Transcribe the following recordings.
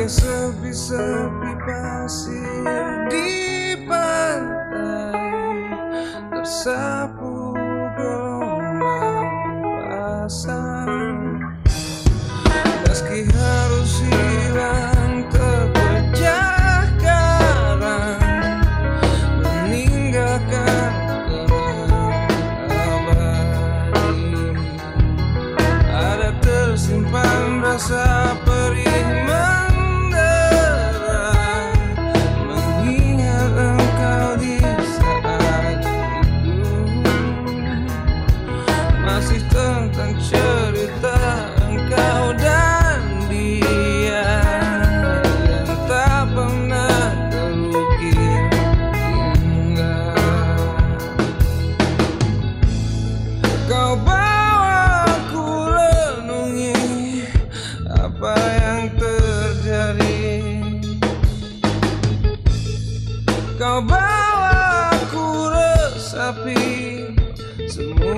yang sepi-sepi pasir di pantai tersapu gelombang pasang meski harus hilang terpecah Ada tersimpan rasa some more.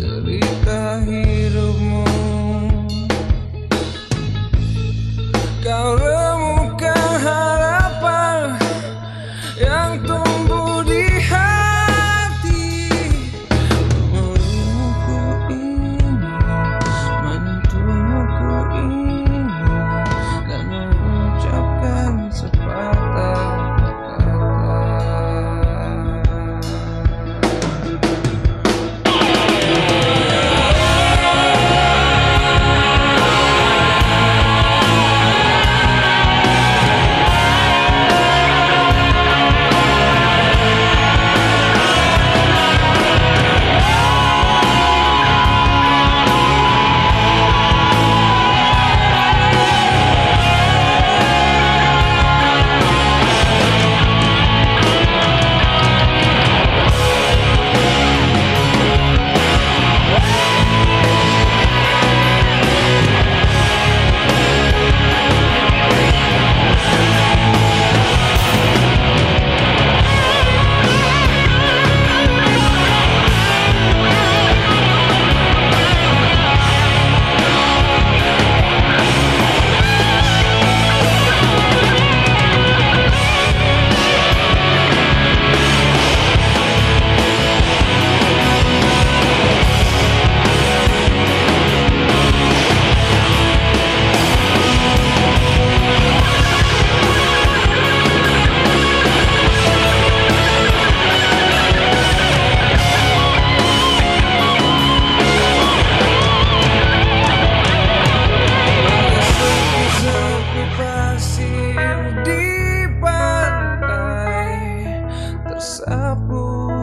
cerita hidupmu Kau remukan harapan yang tumbuh. campo.